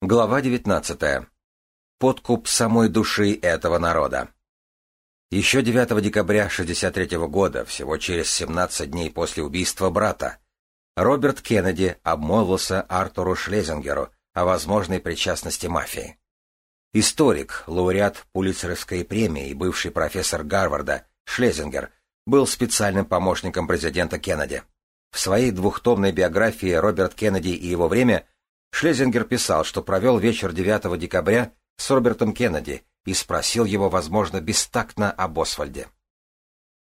Глава 19. Подкуп самой души этого народа. Еще 9 декабря 1963 года, всего через 17 дней после убийства брата, Роберт Кеннеди обмолвился Артуру Шлезингеру о возможной причастности мафии. Историк, лауреат Пулицеровской премии и бывший профессор Гарварда Шлезингер был специальным помощником президента Кеннеди. В своей двухтомной биографии «Роберт Кеннеди и его время» Шлезингер писал, что провел вечер 9 декабря с Робертом Кеннеди и спросил его, возможно, бестактно об Освальде.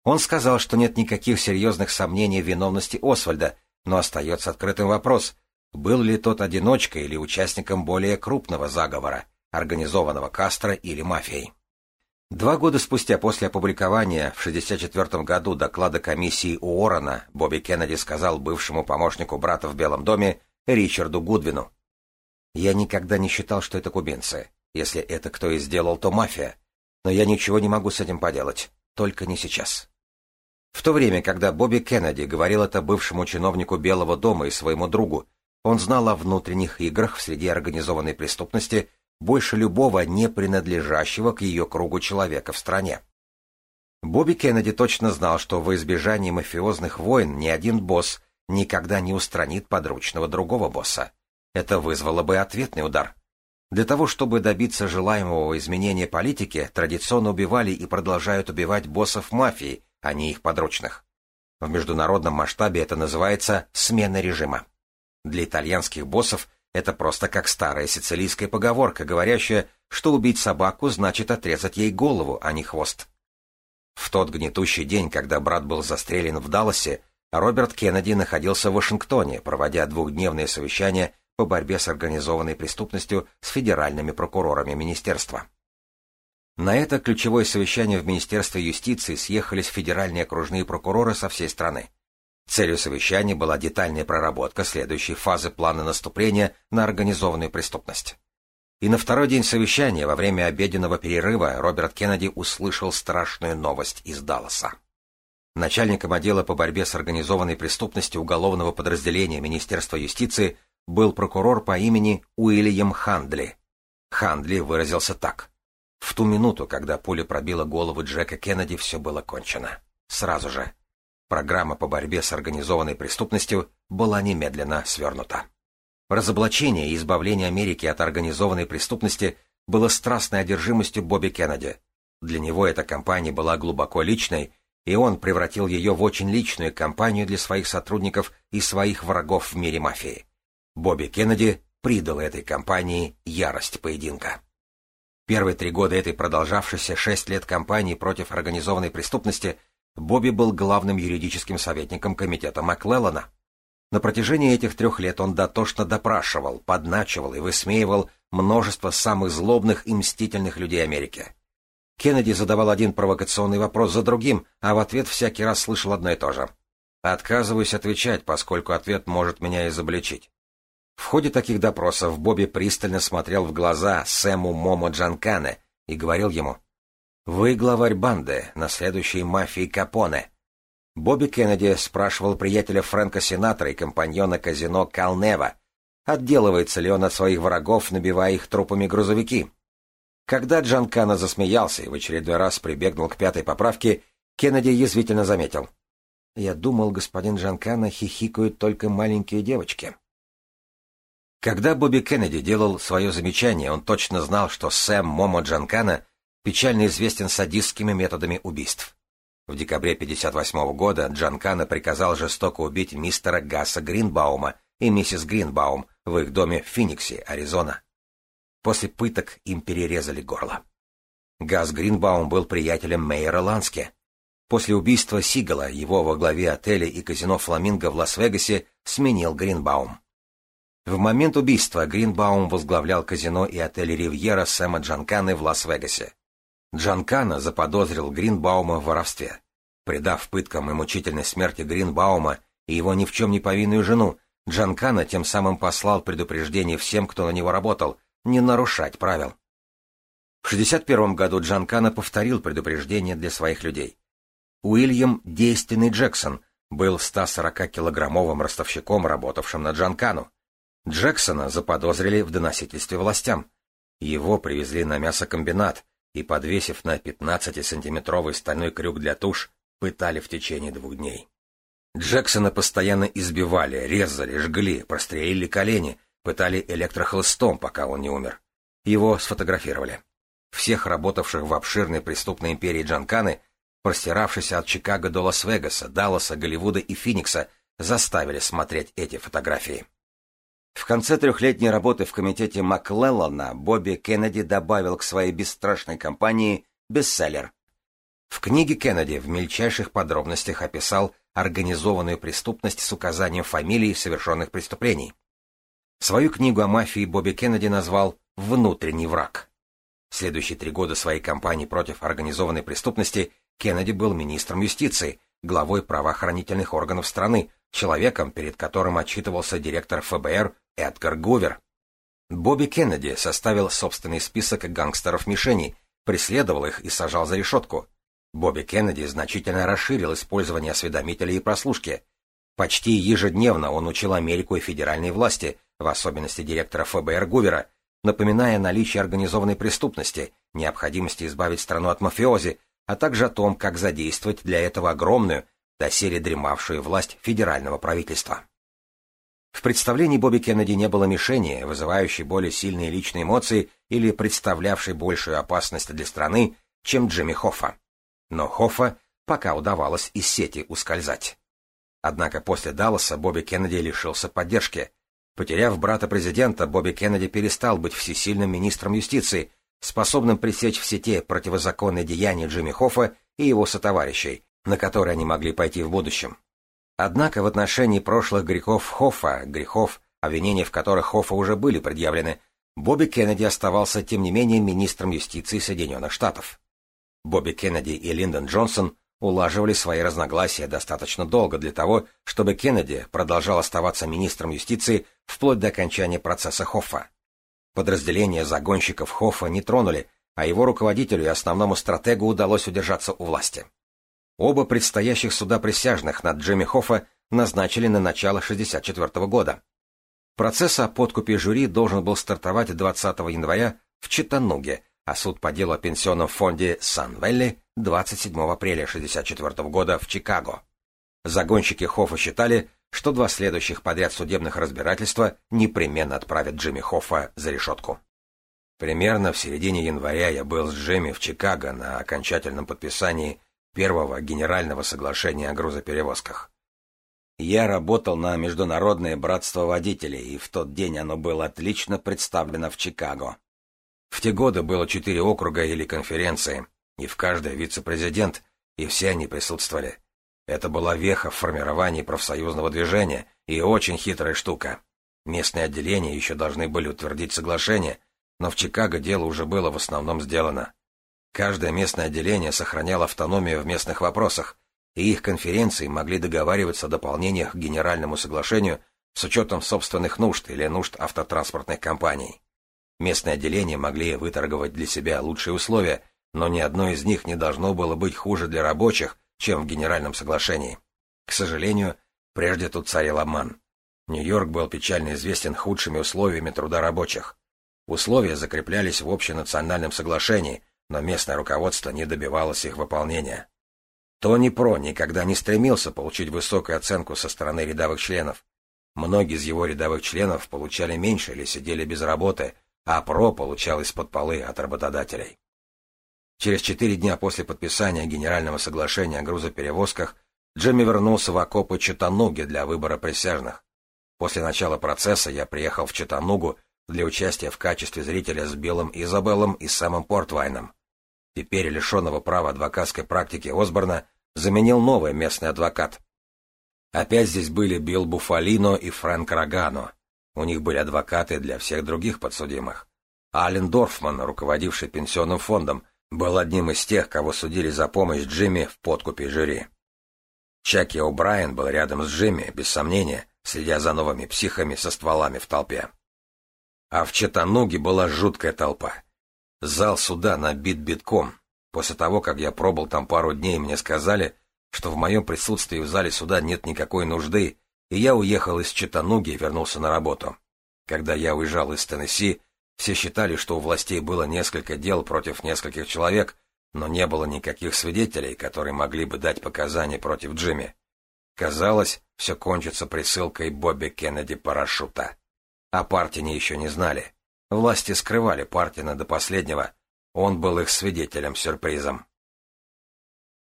Он сказал, что нет никаких серьезных сомнений в виновности Освальда, но остается открытым вопрос, был ли тот одиночкой или участником более крупного заговора, организованного Кастро или мафией. Два года спустя после опубликования в 1964 году доклада комиссии Уоррена Бобби Кеннеди сказал бывшему помощнику брата в Белом доме, Ричарду Гудвину. Я никогда не считал, что это кубинцы. Если это кто и сделал, то мафия. Но я ничего не могу с этим поделать. Только не сейчас. В то время, когда Бобби Кеннеди говорил это бывшему чиновнику Белого дома и своему другу, он знал о внутренних играх в среде организованной преступности больше любого не принадлежащего к ее кругу человека в стране. Бобби Кеннеди точно знал, что во избежание мафиозных войн ни один босс никогда не устранит подручного другого босса. Это вызвало бы ответный удар. Для того, чтобы добиться желаемого изменения политики, традиционно убивали и продолжают убивать боссов мафии, а не их подручных. В международном масштабе это называется «смена режима». Для итальянских боссов это просто как старая сицилийская поговорка, говорящая, что убить собаку значит отрезать ей голову, а не хвост. В тот гнетущий день, когда брат был застрелен в Далласе, Роберт Кеннеди находился в Вашингтоне, проводя двухдневное совещание по борьбе с организованной преступностью с федеральными прокурорами министерства. На это ключевое совещание в Министерстве юстиции съехались федеральные окружные прокуроры со всей страны. Целью совещания была детальная проработка следующей фазы плана наступления на организованную преступность. И на второй день совещания, во время обеденного перерыва, Роберт Кеннеди услышал страшную новость из Далласа. Начальником отдела по борьбе с организованной преступностью уголовного подразделения Министерства юстиции был прокурор по имени Уильям Хандли. Хандли выразился так. В ту минуту, когда пуля пробила голову Джека Кеннеди, все было кончено. Сразу же. Программа по борьбе с организованной преступностью была немедленно свернута. Разоблачение и избавление Америки от организованной преступности было страстной одержимостью Бобби Кеннеди. Для него эта кампания была глубоко личной и он превратил ее в очень личную кампанию для своих сотрудников и своих врагов в мире мафии. Бобби Кеннеди придал этой кампании ярость поединка. Первые три года этой продолжавшейся шесть лет кампании против организованной преступности Бобби был главным юридическим советником комитета Маклеллана. На протяжении этих трех лет он дотошно допрашивал, подначивал и высмеивал множество самых злобных и мстительных людей Америки — Кеннеди задавал один провокационный вопрос за другим, а в ответ всякий раз слышал одно и то же. Отказываюсь отвечать, поскольку ответ может меня изобличить. В ходе таких допросов Бобби пристально смотрел в глаза Сэму Момо Джанкане и говорил ему «Вы главарь банды, наследующей мафии Капоне». Бобби Кеннеди спрашивал приятеля Фрэнка Синатра и компаньона казино Кал-Нева, отделывается ли он от своих врагов, набивая их трупами грузовики. Когда Джанкана засмеялся и в очередной раз прибегнул к пятой поправке, Кеннеди язвительно заметил. «Я думал, господин Джанкана хихикают только маленькие девочки». Когда Бобби Кеннеди делал свое замечание, он точно знал, что Сэм Момо Джанкана печально известен садистскими методами убийств. В декабре 1958 года Джанкана приказал жестоко убить мистера Гаса Гринбаума и миссис Гринбаум в их доме в Финиксе, Аризона. После пыток им перерезали горло. Газ Гринбаум был приятелем Мейера Ланске. После убийства Сигала его во главе отеля и казино «Фламинго» в Лас-Вегасе сменил Гринбаум. В момент убийства Гринбаум возглавлял казино и отель «Ривьера» Сэма Джанканы в Лас-Вегасе. Джанкана заподозрил Гринбаума в воровстве. Придав пыткам и мучительной смерти Гринбаума и его ни в чем не повинную жену, Джанкана тем самым послал предупреждение всем, кто на него работал, не нарушать правил. В 61 году Джанкана повторил предупреждение для своих людей. Уильям Действенный Джексон был 140-килограммовым ростовщиком, работавшим на Джанкану. Джексона заподозрили в доносительстве властям. Его привезли на мясокомбинат и, подвесив на 15-сантиметровый стальной крюк для туш, пытали в течение двух дней. Джексона постоянно избивали, резали, жгли, прострелили колени, пытали электрохлыстом, пока он не умер. Его сфотографировали. Всех работавших в обширной преступной империи Джанканы, простиравшейся от Чикаго до Лас-Вегаса, Далласа, Голливуда и Финикса, заставили смотреть эти фотографии. В конце трехлетней работы в комитете Маклеллана Бобби Кеннеди добавил к своей бесстрашной компании бестселлер. В книге Кеннеди в мельчайших подробностях описал организованную преступность с указанием фамилий совершенных преступлений Свою книгу о мафии Бобби Кеннеди назвал «Внутренний враг». Следующие три года своей кампании против организованной преступности Кеннеди был министром юстиции, главой правоохранительных органов страны, человеком, перед которым отчитывался директор ФБР Эдгар Гувер. Бобби Кеннеди составил собственный список гангстеров-мишеней, преследовал их и сажал за решетку. Бобби Кеннеди значительно расширил использование осведомителей и прослушки. Почти ежедневно он учил Америку и федеральные власти – в особенности директора ФБР Гувера, напоминая о наличии организованной преступности, необходимости избавить страну от мафиози, а также о том, как задействовать для этого огромную, доселе дремавшую власть федерального правительства. В представлении Бобби Кеннеди не было мишени, вызывающей более сильные личные эмоции или представлявшей большую опасность для страны, чем Джимми Хоффа. Но Хоффа пока удавалось из сети ускользать. Однако после Далласа Бобби Кеннеди лишился поддержки, Потеряв брата президента, Бобби Кеннеди перестал быть всесильным министром юстиции, способным пресечь все те противозаконные деяния Джимми Хоффа и его сотоварищей, на которые они могли пойти в будущем. Однако в отношении прошлых грехов Хоффа, грехов, обвинения в которых Хоффа уже были предъявлены, Бобби Кеннеди оставался, тем не менее, министром юстиции Соединенных Штатов. Бобби Кеннеди и Линдон Джонсон Улаживали свои разногласия достаточно долго для того, чтобы Кеннеди продолжал оставаться министром юстиции вплоть до окончания процесса Хоффа. Подразделения загонщиков Хоффа не тронули, а его руководителю и основному стратегу удалось удержаться у власти. Оба предстоящих суда присяжных над Джимми Хоффа назначили на начало 1964 года. Процесс о подкупе жюри должен был стартовать 20 января в Читануге, а суд по делу о пенсионном фонде Сан-Велли 27 апреля 1964 года в Чикаго. Загонщики Хоффа считали, что два следующих подряд судебных разбирательства непременно отправят Джимми Хоффа за решетку. Примерно в середине января я был с Джимми в Чикаго на окончательном подписании первого генерального соглашения о грузоперевозках. Я работал на Международное братство водителей, и в тот день оно было отлично представлено в Чикаго. В те годы было четыре округа или конференции — не в каждый вице-президент, и все они присутствовали. Это была веха в формировании профсоюзного движения и очень хитрая штука. Местные отделения еще должны были утвердить соглашение, но в Чикаго дело уже было в основном сделано. Каждое местное отделение сохраняло автономию в местных вопросах, и их конференции могли договариваться о дополнениях к генеральному соглашению с учетом собственных нужд или нужд автотранспортных компаний. Местные отделения могли выторговать для себя лучшие условия, но ни одно из них не должно было быть хуже для рабочих, чем в Генеральном соглашении. К сожалению, прежде тут царил обман. Нью-Йорк был печально известен худшими условиями труда рабочих. Условия закреплялись в общенациональном соглашении, но местное руководство не добивалось их выполнения. Тони Про никогда не стремился получить высокую оценку со стороны рядовых членов. Многие из его рядовых членов получали меньше или сидели без работы, а Про получал из-под полы от работодателей. Через четыре дня после подписания Генерального соглашения о грузоперевозках Джимми вернулся в окопы Читануги для выбора присяжных. После начала процесса я приехал в Читанугу для участия в качестве зрителя с Биллом Изабеллом и самым Портвайном. Теперь лишенного права адвокатской практики Осборна заменил новый местный адвокат. Опять здесь были Билл Буфалино и Фрэнк Рогано. У них были адвокаты для всех других подсудимых. Ален Дорфман, руководивший пенсионным фондом, был одним из тех, кого судили за помощь Джимми в подкупе жюри. Чаки О'Брайен был рядом с Джимми, без сомнения, следя за новыми психами со стволами в толпе. А в Чатануге была жуткая толпа. Зал суда набит битком. После того, как я пробыл там пару дней, мне сказали, что в моем присутствии в зале суда нет никакой нужды, и я уехал из Чатануги и вернулся на работу. Когда я уезжал из Теннесси, все считали, что у властей было несколько дел против нескольких человек, но не было никаких свидетелей, которые могли бы дать показания против Джимми. Казалось, все кончится присылкой Бобби Кеннеди парашюта. А О Партине еще не знали. Власти скрывали Партина до последнего. Он был их свидетелем-сюрпризом.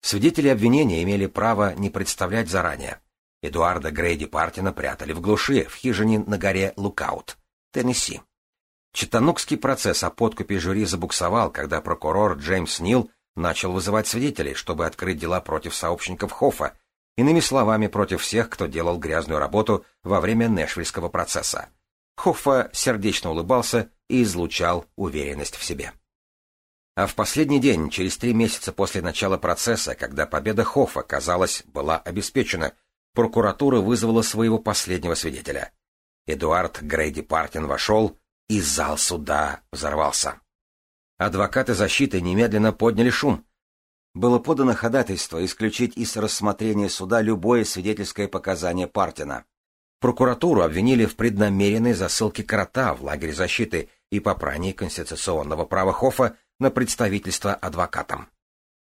Свидетели обвинения имели право не представлять заранее. Эдуарда Грейди Партина прятали в глуши, в хижине на горе Лукаут, Теннесси. Читанукский процесс о подкупе жюри забуксовал, когда прокурор Джеймс Нил начал вызывать свидетелей, чтобы открыть дела против сообщников Хоффа, иными словами, против всех, кто делал грязную работу во время Нэшвильского процесса. Хоффа сердечно улыбался и излучал уверенность в себе. А в последний день, через три месяца после начала процесса, когда победа Хоффа, казалось, была обеспечена, прокуратура вызвала своего последнего свидетеля. Эдуард Грейди Партин вошел, и зал суда взорвался. Адвокаты защиты немедленно подняли шум. Было подано ходатайство исключить из рассмотрения суда любое свидетельское показание Партина. Прокуратуру обвинили в преднамеренной засылке крота в лагерь защиты и попрании конституционного права Хофа на представительство адвокатам.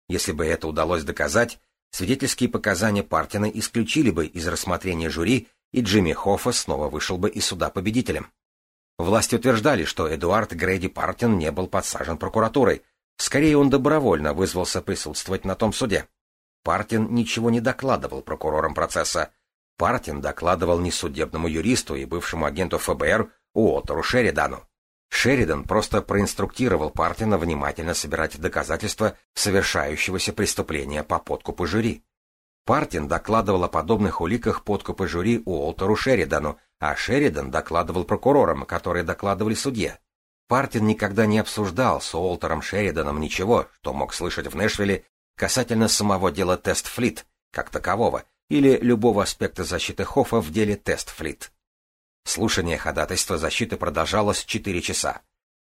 Если бы это удалось доказать, свидетельские показания Партина исключили бы из рассмотрения жюри, и Джимми Хоффа снова вышел бы из суда победителем. Власти утверждали, что Эдуард Грейди Партин не был подсажен прокуратурой. Скорее, он добровольно вызвался присутствовать на том суде. Партин ничего не докладывал прокурорам процесса. Партин докладывал несудебному юристу и бывшему агенту ФБР Уотеру Шеридану. Шеридан просто проинструктировал Партина внимательно собирать доказательства совершающегося преступления по подкупу жюри. Партин докладывал о подобных уликах подкупа жюри Уолтеру Шеридану, а Шеридан докладывал прокурорам, которые докладывали судье. Партин никогда не обсуждал с Уолтером Шериданом ничего, что мог слышать в Нэшвилле касательно самого дела Тест-Флит, как такового, или любого аспекта защиты Хоффа в деле Тест-Флит. Слушание ходатайства защиты продолжалось 4 часа.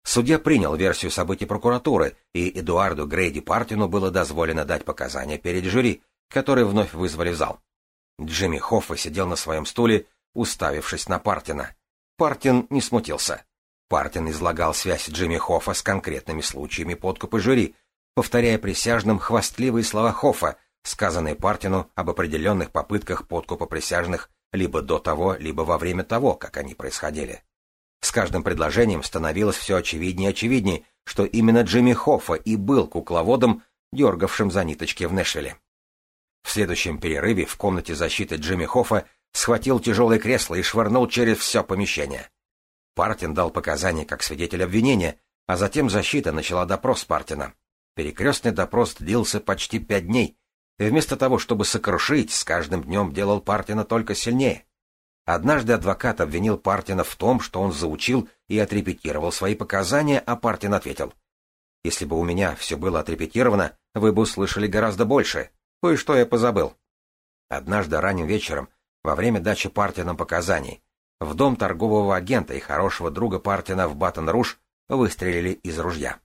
Судья принял версию событий прокуратуры, и Эдуарду Грейди Партину было дозволено дать показания перед жюри, которые вновь вызвали в зал. Джимми Хоффа сидел на своем стуле, уставившись на Партина. Партин не смутился. Партин излагал связь Джимми Хоффа с конкретными случаями подкупа жюри, повторяя присяжным хвастливые слова Хоффа, сказанные Партину об определенных попытках подкупа присяжных либо до того, либо во время того, как они происходили. С каждым предложением становилось все очевиднее и очевиднее, что именно Джимми Хоффа и был кукловодом, дергавшим за ниточки в Нэшвилле. В следующем перерыве в комнате защиты Джимми Хоффа схватил тяжелое кресло и швырнул через все помещение. Партин дал показания как свидетель обвинения, а затем защита начала допрос Партина. Перекрестный допрос длился почти пять дней, и вместо того, чтобы сокрушить, с каждым днем делал Партина только сильнее. Однажды адвокат обвинил Партина в том, что он заучил и отрепетировал свои показания, а Партин ответил. «Если бы у меня все было отрепетировано, вы бы услышали гораздо больше. Кое-что я позабыл». Однажды ранним вечером во время дачи Партином показаний. В дом торгового агента и хорошего друга Партина в Батон-Руж выстрелили из ружья.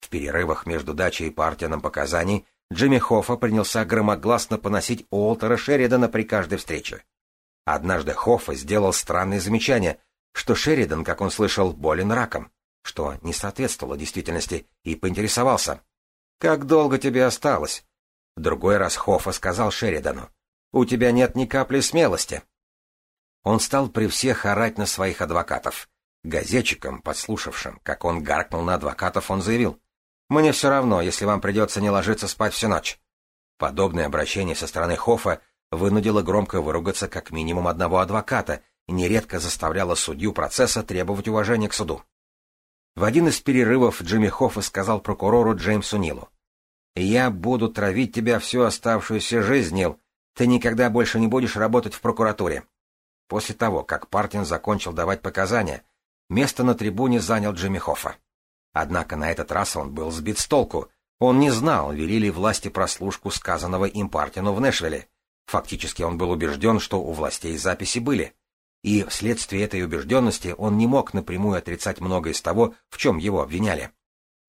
В перерывах между дачей и Партином показаний Джимми Хоффа принялся громогласно поносить Уолтера Шеридана при каждой встрече. Однажды Хоффа сделал странное замечание, что Шеридан, как он слышал, болен раком, что не соответствовало действительности, и поинтересовался. «Как долго тебе осталось?» В другой раз Хоффа сказал Шеридану. У тебя нет ни капли смелости. Он стал при всех орать на своих адвокатов. Газетчикам, подслушавшим, как он гаркнул на адвокатов, он заявил. «Мне все равно, если вам придется не ложиться спать всю ночь». Подобное обращение со стороны Хофа вынудило громко выругаться как минимум одного адвоката и нередко заставляло судью процесса требовать уважения к суду. В один из перерывов Джимми Хоффа сказал прокурору Джеймсу Нилу. «Я буду травить тебя всю оставшуюся жизнь, Нил, ты никогда больше не будешь работать в прокуратуре. После того, как Партин закончил давать показания, место на трибуне занял Джимми Хоффа. Однако на этот раз он был сбит с толку. Он не знал, вели ли власти прослушку сказанного им Партину в Нэшвилле. Фактически он был убежден, что у властей записи были. И вследствие этой убежденности он не мог напрямую отрицать многое из того, в чем его обвиняли.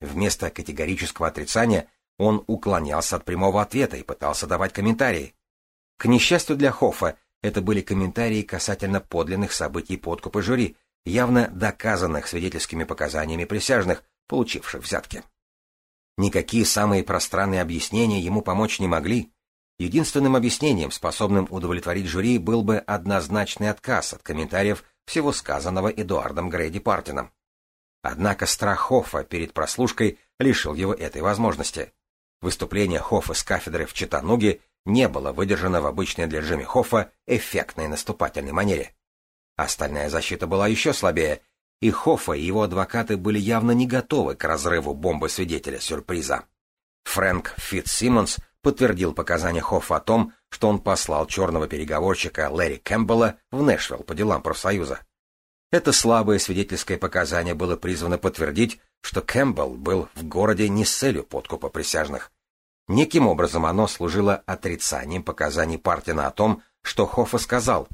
Вместо категорического отрицания он уклонялся от прямого ответа и пытался давать комментарии. К несчастью для Хофа, это были комментарии касательно подлинных событий подкупа жюри, явно доказанных свидетельскими показаниями присяжных, получивших взятки. Никакие самые пространные объяснения ему помочь не могли. Единственным объяснением, способным удовлетворить жюри, был бы однозначный отказ от комментариев всего сказанного Эдуардом Грейди Партином. Однако страх Хоффа перед прослушкой лишил его этой возможности. Выступление Хоффа с кафедры в Чаттануге не было выдержано в обычной для Джимми Хоффа эффектной наступательной манере. Остальная защита была еще слабее, и Хоффа и его адвокаты были явно не готовы к разрыву бомбы свидетеля сюрприза. Фрэнк Фитцсиммонс подтвердил показания Хоффа о том, что он послал черного переговорщика Ларри Кэмпбелла в Нэшвилл по делам профсоюза. Это слабое свидетельское показание было призвано подтвердить, что Кэмпбелл был в городе не с целью подкупа присяжных, Неким образом оно служило отрицанием показаний Партина о том, что Хоффа сказал.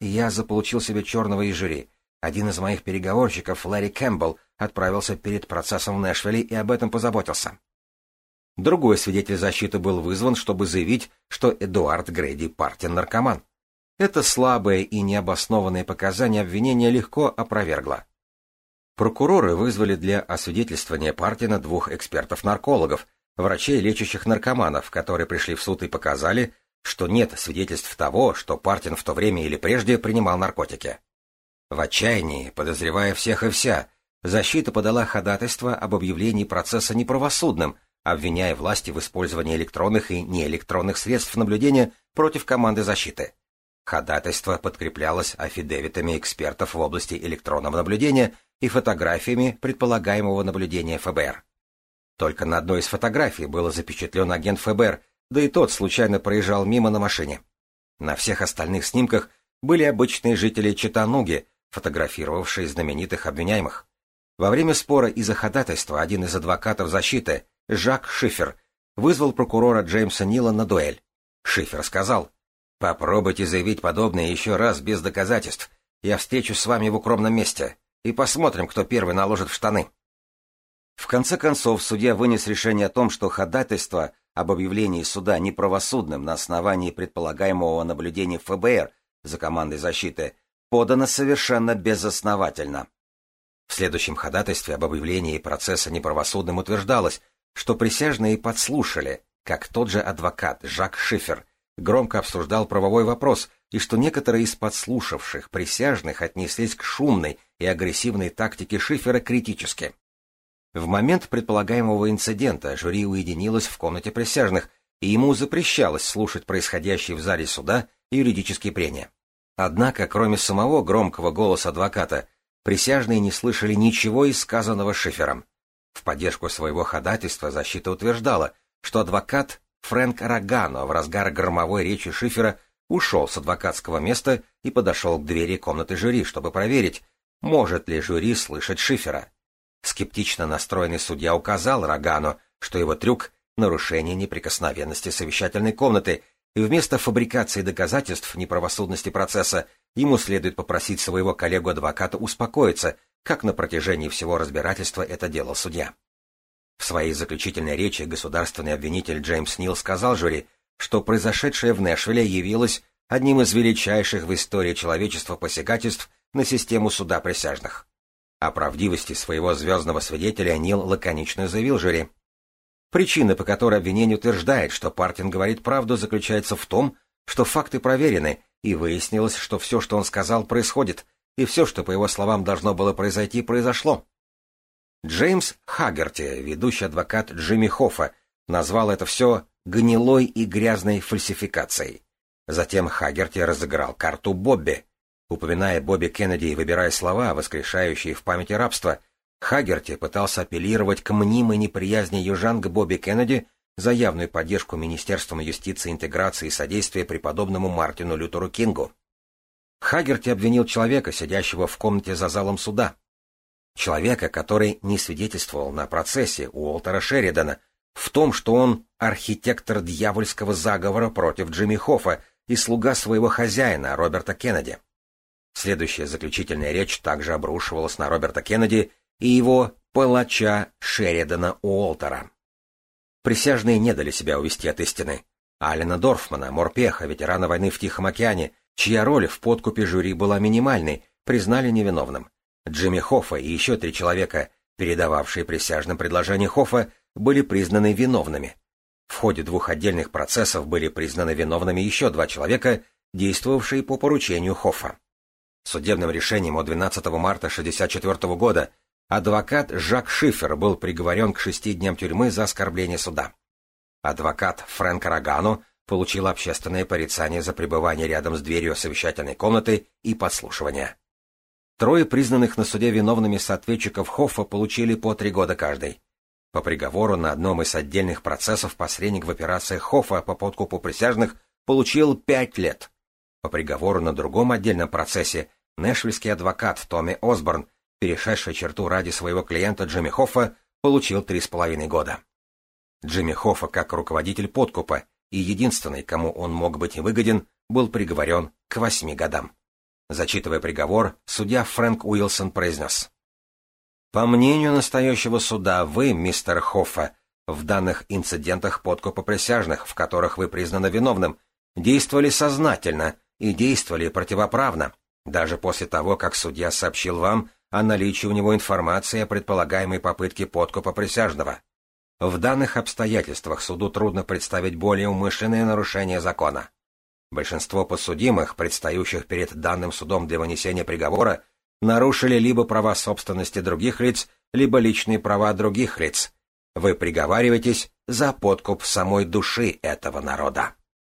«Я заполучил себе черного и. Один из моих переговорщиков, Ларри Кэмпбелл, отправился перед процессом в Нэшвилле и об этом позаботился». Другой свидетель защиты был вызван, чтобы заявить, что Эдуард Грейди Партин наркоман. Это слабое и необоснованное показание обвинения легко опровергло. Прокуроры вызвали для освидетельствования Партина двух экспертов-наркологов, врачей, лечащих наркоманов, которые пришли в суд и показали, что нет свидетельств того, что Партин в то время или прежде принимал наркотики. В отчаянии, подозревая всех и вся, защита подала ходатайство об объявлении процесса неправосудным, обвиняя власти в использовании электронных и неэлектронных средств наблюдения против команды защиты. Ходатайство подкреплялось афидевитами экспертов в области электронного наблюдения и фотографиями предполагаемого наблюдения ФБР. Только на одной из фотографий был запечатлен агент ФБР, да и тот случайно проезжал мимо на машине. На всех остальных снимках были обычные жители Читануги, фотографировавшие знаменитых обвиняемых. Во время спора из-за ходатайства один из адвокатов защиты, Жак Шифер, вызвал прокурора Джеймса Нила на дуэль. Шифер сказал, «Попробуйте заявить подобное еще раз без доказательств. Я встречусь с вами в укромном месте, и посмотрим, кто первый наложит в штаны». В конце концов, судья вынес решение о том, что ходатайство об объявлении суда неправосудным на основании предполагаемого наблюдения ФБР за командой защиты подано совершенно безосновательно. В следующем ходатайстве об объявлении процесса неправосудным утверждалось, что присяжные подслушали, как тот же адвокат Жак Шифер громко обсуждал правовой вопрос, и что некоторые из подслушавших присяжных отнеслись к шумной и агрессивной тактике Шифера критически. В момент предполагаемого инцидента жюри уединилось в комнате присяжных, и ему запрещалось слушать происходящие в зале суда юридические прения. Однако, кроме самого громкого голоса адвоката, присяжные не слышали ничего из сказанного Шифером. В поддержку своего ходатайства защита утверждала, что адвокат Фрэнк Рогано в разгар громовой речи Шифера ушел с адвокатского места и подошел к двери комнаты жюри, чтобы проверить, может ли жюри слышать Шифера скептично настроенный судья указал Рогану, что его трюк — нарушение неприкосновенности совещательной комнаты, и вместо фабрикации доказательств неправосудности процесса ему следует попросить своего коллегу-адвоката успокоиться, как на протяжении всего разбирательства это делал судья. В своей заключительной речи государственный обвинитель Джеймс Нил сказал жюри, что произошедшее в Нэшвилле явилось одним из величайших в истории человечества посягательств на систему суда присяжных. О правдивости своего звездного свидетеля Нил лаконично заявил жюри. Причина, по которой обвинение утверждает, что Партин говорит правду, заключается в том, что факты проверены, и выяснилось, что все, что он сказал, происходит, и все, что, по его словам, должно было произойти, произошло. Джеймс Хаггерти, ведущий адвокат Джимми Хоффа, назвал это все «гнилой и грязной фальсификацией». Затем Хаггерти разыграл карту Бобби — Упоминая Бобби Кеннеди и выбирая слова, воскрешающие в памяти рабство, Хагерти пытался апеллировать к мнимой неприязни южан к Бобби Кеннеди за явную поддержку Министерством юстиции, интеграции и содействия преподобному Мартину Лютеру Кингу. Хагерти обвинил человека, сидящего в комнате за залом суда. Человека, который не свидетельствовал на процессе у Уолтера Шеридана в том, что он архитектор дьявольского заговора против Джимми Хоффа и слуга своего хозяина Роберта Кеннеди. Следующая заключительная речь также обрушивалась на Роберта Кеннеди и его палача Шеридана Уолтера. Присяжные не дали себя увести от истины. Алина Дорфмана, морпеха, ветерана войны в Тихом океане, чья роль в подкупе жюри была минимальной, признали невиновным. Джимми Хоффа и еще три человека, передававшие присяжным предложение Хоффа, были признаны виновными. В ходе двух отдельных процессов были признаны виновными еще два человека, действовавшие по поручению Хоффа судебным решением от 12 марта 1964 года адвокат Жак Шифер был приговорен к шести дням тюрьмы за оскорбление суда. Адвокат Фрэнк Рогано получил общественное порицание за пребывание рядом с дверью совещательной комнаты и подслушивание. Трое признанных на суде виновными соответчиков Хоффа получили по три года каждый. По приговору на одном из отдельных процессов посредник в операциях Хоффа по подкупу присяжных получил пять лет. По приговору на другом отдельном процессе нэшвильский адвокат Томми Осборн, перешедший черту ради своего клиента Джимми Хоффа, получил три с половиной года. Джимми Хоффа, как руководитель подкупа и единственный, кому он мог быть выгоден, был приговорен к восьми годам. Зачитывая приговор, судья Фрэнк Уилсон произнес. По мнению настоящего суда, вы, мистер Хоффа, в данных инцидентах подкупа присяжных, в которых вы признаны виновным, действовали сознательно, и действовали противоправно, даже после того, как судья сообщил вам о наличии у него информации о предполагаемой попытке подкупа присяжного. В данных обстоятельствах суду трудно представить более умышленное нарушение закона. Большинство подсудимых, предстающих перед данным судом для вынесения приговора, нарушили либо права собственности других лиц, либо личные права других лиц. Вы приговариваетесь за подкуп самой души этого народа.